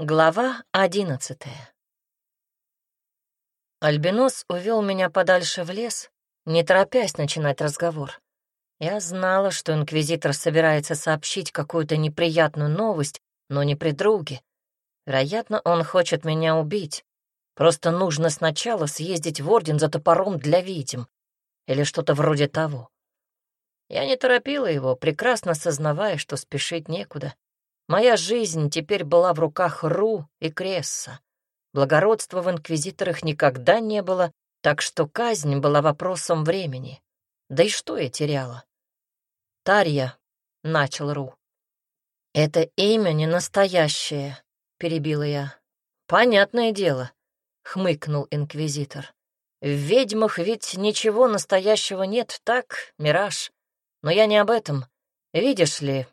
Глава одиннадцатая Альбинос увел меня подальше в лес, не торопясь начинать разговор. Я знала, что инквизитор собирается сообщить какую-то неприятную новость, но не при друге. Вероятно, он хочет меня убить. Просто нужно сначала съездить в орден за топором для ведьм или что-то вроде того. Я не торопила его, прекрасно сознавая, что спешить некуда. Моя жизнь теперь была в руках Ру и Кресса. Благородства в инквизиторах никогда не было, так что казнь была вопросом времени. Да и что я теряла? «Тарья», — начал Ру. «Это имя не настоящее», — перебила я. «Понятное дело», — хмыкнул инквизитор. «В ведьмах ведь ничего настоящего нет, так, мираж? Но я не об этом. Видишь ли,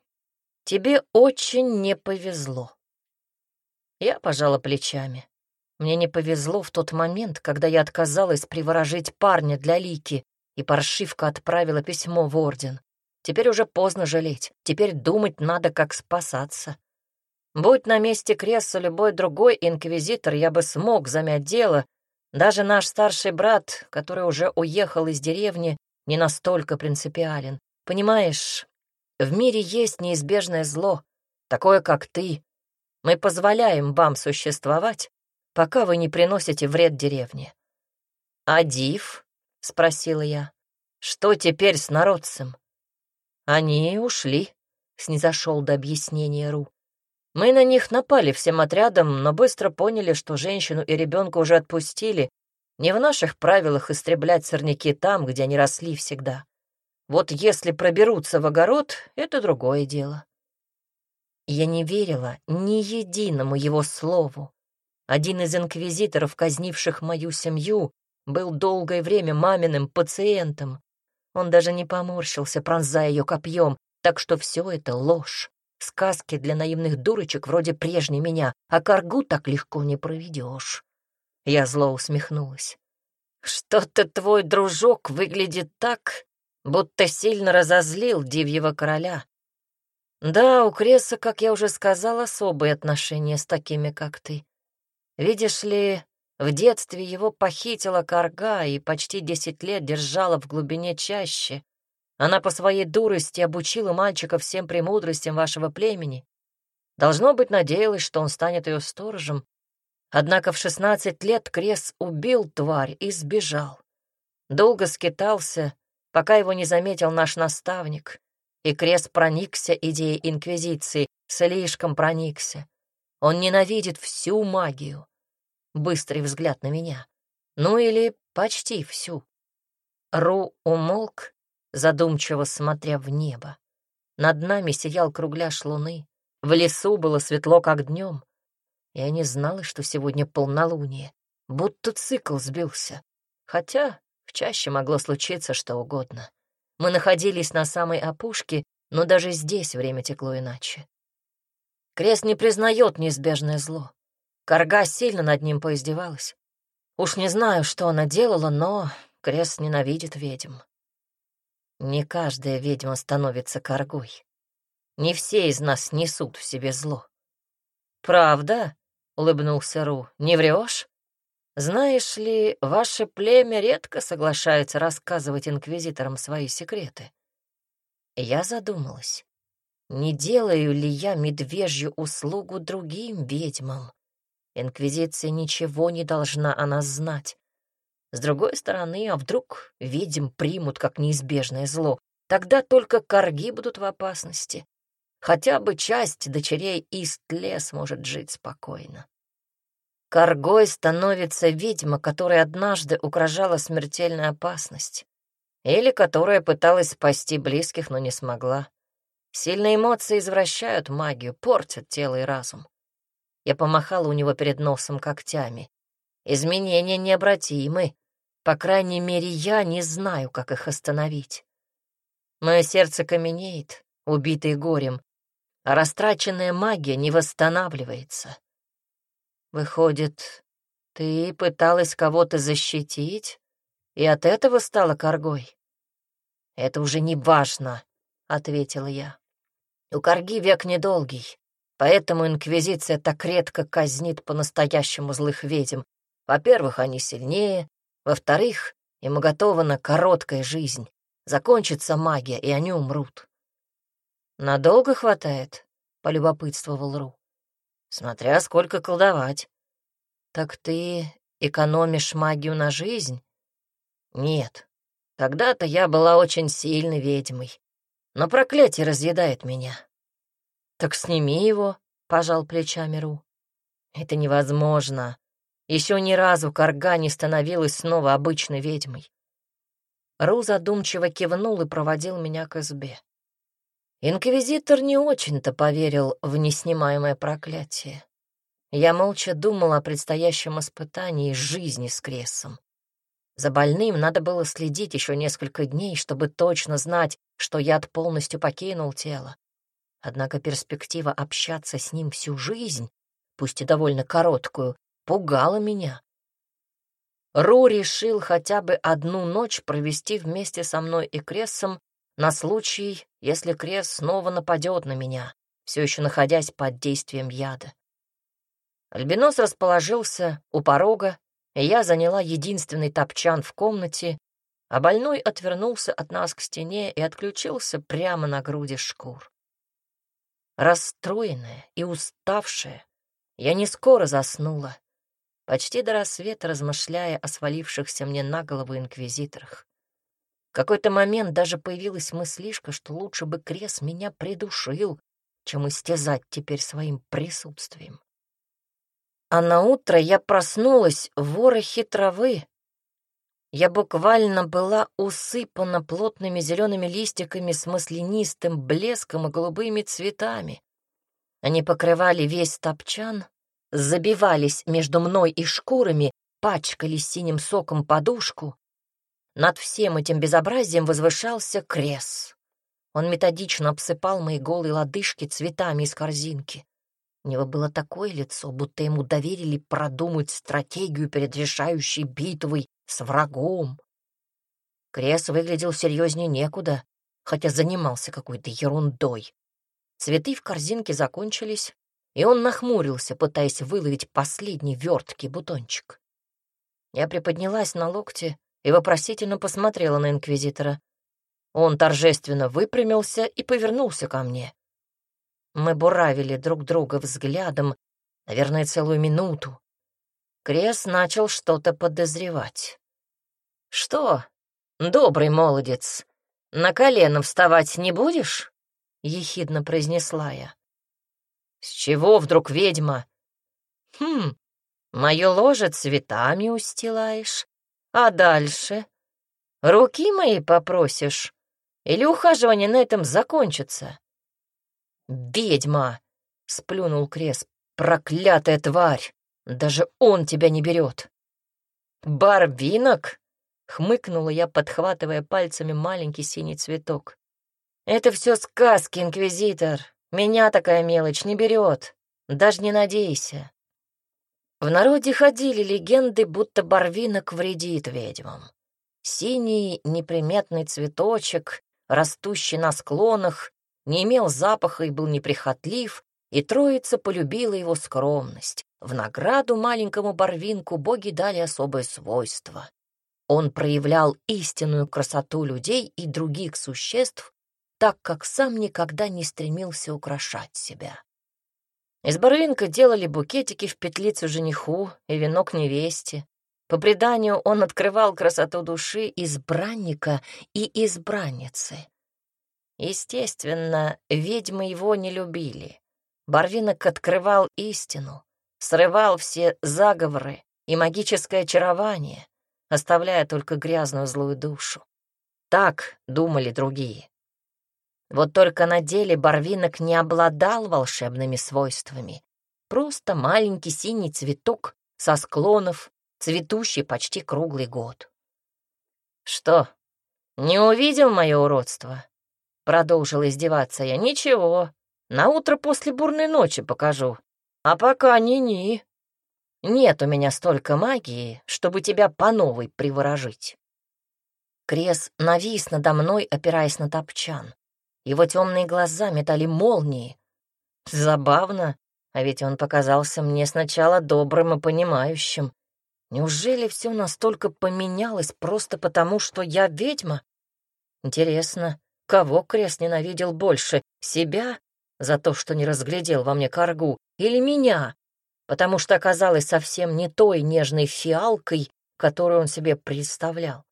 тебе очень не повезло. Я пожала плечами. Мне не повезло в тот момент, когда я отказалась приворожить парня для Лики, и паршивка отправила письмо в орден. Теперь уже поздно жалеть, теперь думать надо, как спасаться. Будь на месте Кресса любой другой инквизитор, я бы смог замять дело. Даже наш старший брат, который уже уехал из деревни, не настолько принципиален. Понимаешь, в мире есть неизбежное зло, такое, как ты. Мы позволяем вам существовать, пока вы не приносите вред деревне. «А Див?» — спросила я. «Что теперь с народцем?» «Они ушли», — снизошел до объяснения Ру. «Мы на них напали всем отрядом, но быстро поняли, что женщину и ребенка уже отпустили. Не в наших правилах истреблять сорняки там, где они росли всегда. Вот если проберутся в огород, это другое дело. Я не верила ни единому его слову. Один из инквизиторов, казнивших мою семью, был долгое время маминым пациентом. Он даже не поморщился, пронзая ее копьем, так что все это ложь. Сказки для наивных дурочек вроде прежней меня, а коргу так легко не проведешь. Я зло усмехнулась. «Что-то твой дружок выглядит так, будто сильно разозлил Дивьего короля. Да, у Креса, как я уже сказал, особые отношения с такими, как ты. Видишь ли, в детстве его похитила корга и почти десять лет держала в глубине чаще. Она по своей дурости обучила мальчика всем премудростям вашего племени. Должно быть, надеялась, что он станет ее сторожем. Однако в шестнадцать лет Крес убил тварь и сбежал. Долго скитался, пока его не заметил наш наставник, и Крест проникся идеей Инквизиции, слишком проникся. Он ненавидит всю магию. Быстрый взгляд на меня. Ну или почти всю. Ру умолк, задумчиво смотря в небо. Над нами сиял кругляш луны. В лесу было светло, как днем. Я не знала, что сегодня полнолуние, будто цикл сбился. Хотя в чаще могло случиться что угодно. Мы находились на самой опушке, но даже здесь время текло иначе. Крест не признает неизбежное зло. Карга сильно над ним поиздевалась. Уж не знаю, что она делала, но Крест ненавидит ведьм. Не каждая ведьма становится коргой. Не все из нас несут в себе зло. «Правда?» — улыбнулся Ру. «Не врешь?» Знаешь ли, ваше племя редко соглашается рассказывать инквизиторам свои секреты. Я задумалась, не делаю ли я медвежью услугу другим ведьмам. Инквизиция ничего не должна о нас знать. С другой стороны, а вдруг ведьм примут как неизбежное зло, тогда только корги будут в опасности. Хотя бы часть дочерей Ист-Лес может жить спокойно. Каргой становится ведьма, которой однажды угрожала смертельная опасность. Или которая пыталась спасти близких, но не смогла. Сильные эмоции извращают магию, портят тело и разум. Я помахала у него перед носом когтями. Изменения необратимы. По крайней мере, я не знаю, как их остановить. Мое сердце каменеет, убитый горем, а растраченная магия не восстанавливается. Выходит, ты пыталась кого-то защитить, и от этого стала коргой? Это уже не важно, — ответила я. У корги век недолгий. Поэтому Инквизиция так редко казнит по-настоящему злых ведьм. Во-первых, они сильнее. Во-вторых, им уготована короткая жизнь. Закончится магия, и они умрут. «Надолго хватает?» — полюбопытствовал Ру. «Смотря сколько колдовать». «Так ты экономишь магию на жизнь?» «Нет. Когда-то я была очень сильной ведьмой, но проклятие разъедает меня. «Так сними его», — пожал плечами Ру. «Это невозможно. Еще ни разу Карга не становилась снова обычной ведьмой». Ру задумчиво кивнул и проводил меня к избе. Инквизитор не очень-то поверил в неснимаемое проклятие. Я молча думал о предстоящем испытании жизни с Кресом. За больным надо было следить еще несколько дней, чтобы точно знать, что яд полностью покинул тело. Однако перспектива общаться с ним всю жизнь, пусть и довольно короткую, пугала меня. Ру решил хотя бы одну ночь провести вместе со мной и Крессом на случай, если Кресс снова нападет на меня, все еще находясь под действием яда. Альбинос расположился у порога, и я заняла единственный топчан в комнате, а больной отвернулся от нас к стене и отключился прямо на груди шкур. Расстроенная и уставшая, я не скоро заснула, почти до рассвета размышляя о свалившихся мне на голову инквизиторах. Какой-то момент даже появилась мыслишка, что лучше бы Крес меня придушил, чем истязать теперь своим присутствием. А на утро я проснулась в ворохе травы, я буквально была усыпана плотными зелеными листиками с маслянистым блеском и голубыми цветами. Они покрывали весь топчан, забивались между мной и шкурами, пачкались синим соком подушку. Над всем этим безобразием возвышался крес. Он методично обсыпал мои голые лодыжки цветами из корзинки. У него было такое лицо, будто ему доверили продумать стратегию перед решающей битвой с врагом. Крес выглядел серьезнее некуда, хотя занимался какой-то ерундой. Цветы в корзинке закончились, и он нахмурился, пытаясь выловить последний верткий бутончик. Я приподнялась на локте и вопросительно посмотрела на инквизитора. Он торжественно выпрямился и повернулся ко мне. Мы буравили друг друга взглядом, наверное, целую минуту. Крес начал что-то подозревать. «Что, добрый молодец, на колено вставать не будешь?» — ехидно произнесла я. «С чего вдруг ведьма?» «Хм, мое ложе цветами устилаешь. А дальше? Руки мои попросишь? Или ухаживание на этом закончится?» «Ведьма!» — сплюнул Крес. «Проклятая тварь! Даже он тебя не берет!» «Барбинок?» Хмыкнула я, подхватывая пальцами маленький синий цветок. «Это все сказки, инквизитор. Меня такая мелочь не берет. Даже не надейся». В народе ходили легенды, будто барвинок вредит ведьмам. Синий неприметный цветочек, растущий на склонах, не имел запаха и был неприхотлив, и троица полюбила его скромность. В награду маленькому барвинку боги дали особое свойство он проявлял истинную красоту людей и других существ, так как сам никогда не стремился украшать себя. Из барынка делали букетики в петлицу жениху и венок невесте. По преданию, он открывал красоту души избранника и избранницы. Естественно, ведьмы его не любили. Барвинок открывал истину, срывал все заговоры и магическое очарование, оставляя только грязную злую душу. Так думали другие. Вот только на деле Барвинок не обладал волшебными свойствами. Просто маленький синий цветок со склонов, цветущий почти круглый год. «Что, не увидел мое уродство?» Продолжил издеваться я. «Ничего, на утро после бурной ночи покажу. А пока ни-ни». Нет у меня столько магии, чтобы тебя по новой приворожить. Крес навис надо мной, опираясь на топчан. Его темные глаза метали молнии. Забавно, а ведь он показался мне сначала добрым и понимающим. Неужели все настолько поменялось просто потому, что я ведьма? Интересно, кого Крест ненавидел больше, себя за то, что не разглядел во мне коргу, или меня, потому что оказалась совсем не той нежной фиалкой, которую он себе представлял.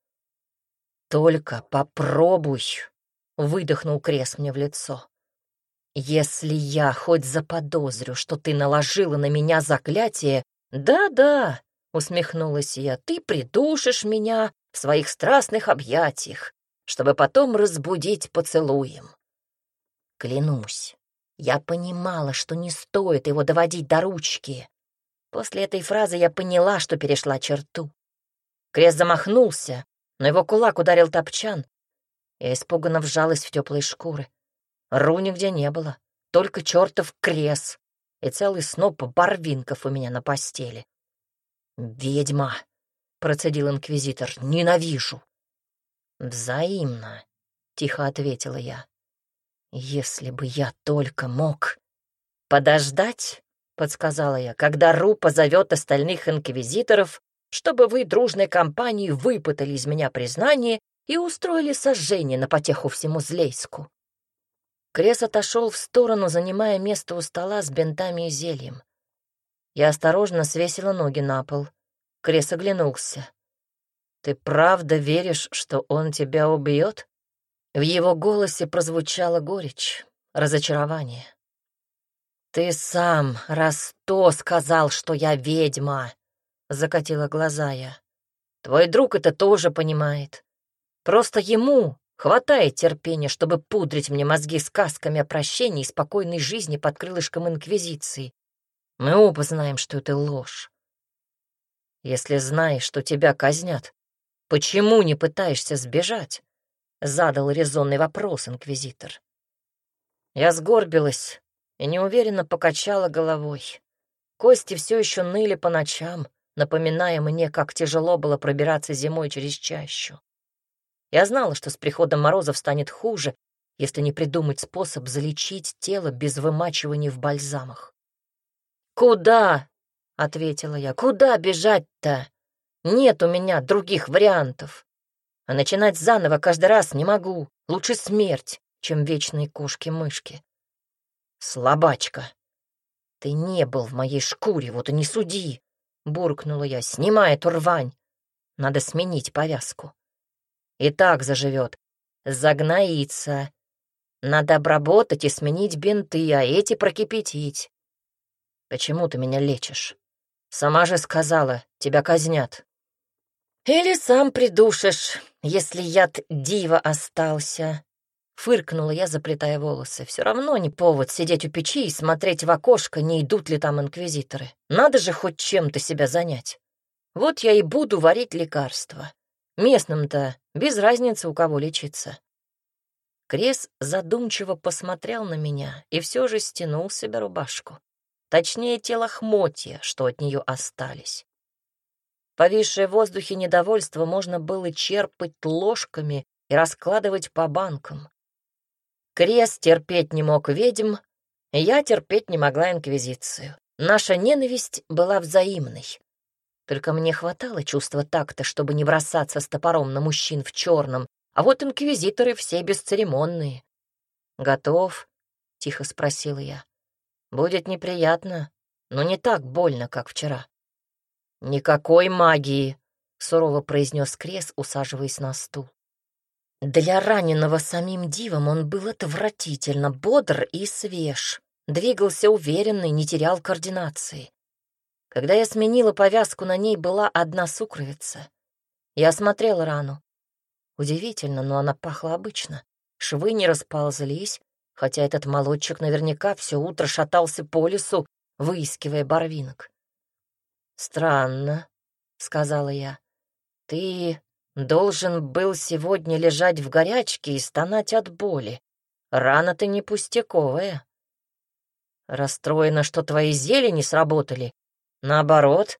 «Только попробуй», — выдохнул Крест мне в лицо. «Если я хоть заподозрю, что ты наложила на меня заклятие, да-да, — усмехнулась я, — ты придушишь меня в своих страстных объятиях, чтобы потом разбудить поцелуем. Клянусь, я понимала, что не стоит его доводить до ручки. После этой фразы я поняла, что перешла черту. Крест замахнулся, но его кулак ударил топчан. Я испуганно вжалась в теплые шкуры. Ру нигде не было, только чертов крес и целый сноп барвинков у меня на постели. «Ведьма!» — процедил инквизитор. «Ненавижу!» «Взаимно!» — тихо ответила я. «Если бы я только мог...» «Подождать?» — подсказала я, «когда Ру позовет остальных инквизиторов, чтобы вы дружной компанией выпытали из меня признание и устроили сожжение на потеху всему Злейску». Крес отошел в сторону, занимая место у стола с бинтами и зельем. Я осторожно свесила ноги на пол. Крес оглянулся. «Ты правда веришь, что он тебя убьет?» В его голосе прозвучала горечь, разочарование. «Ты сам раз то сказал, что я ведьма!» — закатила глаза я. «Твой друг это тоже понимает. Просто ему хватает терпения, чтобы пудрить мне мозги сказками о прощении и спокойной жизни под крылышком Инквизиции. Мы оба знаем, что это ложь. Если знаешь, что тебя казнят, почему не пытаешься сбежать? Задал резонный вопрос инквизитор. Я сгорбилась и неуверенно покачала головой. Кости все еще ныли по ночам, напоминая мне, как тяжело было пробираться зимой через чащу. Я знала, что с приходом морозов станет хуже, если не придумать способ залечить тело без вымачивания в бальзамах. «Куда?» — ответила я. «Куда бежать-то? Нет у меня других вариантов. А начинать заново каждый раз не могу. Лучше смерть, чем вечные кошки-мышки». «Слабачка, ты не был в моей шкуре, вот и не суди!» — буркнула я. «Снимай эту рвань. Надо сменить повязку. И так заживет. Загноится. Надо обработать и сменить бинты, а эти прокипятить. Почему ты меня лечишь? Сама же сказала, тебя казнят. Или сам придушишь, если яд дива остался. Фыркнула я, заплетая волосы. Все равно не повод сидеть у печи и смотреть в окошко, не идут ли там инквизиторы. Надо же хоть чем-то себя занять. Вот я и буду варить лекарства. Местным-то без разницы, у кого лечиться. Крес задумчиво посмотрел на меня и все же стянул себе рубашку точнее, те лохмотья, что от нее остались. Повисшее в воздухе недовольство можно было черпать ложками и раскладывать по банкам. Крест терпеть не мог ведьм, я терпеть не могла инквизицию. Наша ненависть была взаимной. Только мне хватало чувства такта, чтобы не бросаться с топором на мужчин в черном, а вот инквизиторы все бесцеремонные. «Готов?» — тихо спросила я. Будет неприятно, но не так больно, как вчера. «Никакой магии», — сурово произнес Крес, усаживаясь на стул. Для раненого самим дивом он был отвратительно бодр и свеж, двигался уверенно и не терял координации. Когда я сменила повязку, на ней была одна сукровица. Я осмотрела рану. Удивительно, но она пахла обычно. Швы не расползлись, хотя этот молодчик наверняка все утро шатался по лесу, выискивая барвинок. «Странно», — сказала я. «Ты должен был сегодня лежать в горячке и стонать от боли. Рана-то не пустяковая. Расстроена, что твои зелья не сработали. Наоборот,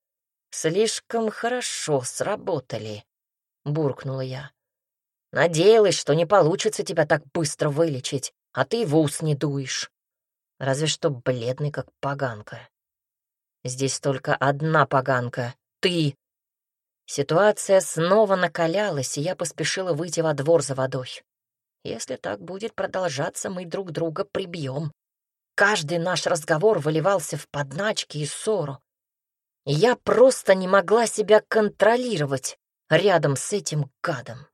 слишком хорошо сработали», — буркнула я. «Надеялась, что не получится тебя так быстро вылечить а ты в ус не дуешь. Разве что бледный, как поганка. Здесь только одна поганка — ты. Ситуация снова накалялась, и я поспешила выйти во двор за водой. Если так будет продолжаться, мы друг друга прибьем. Каждый наш разговор выливался в подначки и ссору. Я просто не могла себя контролировать рядом с этим гадом.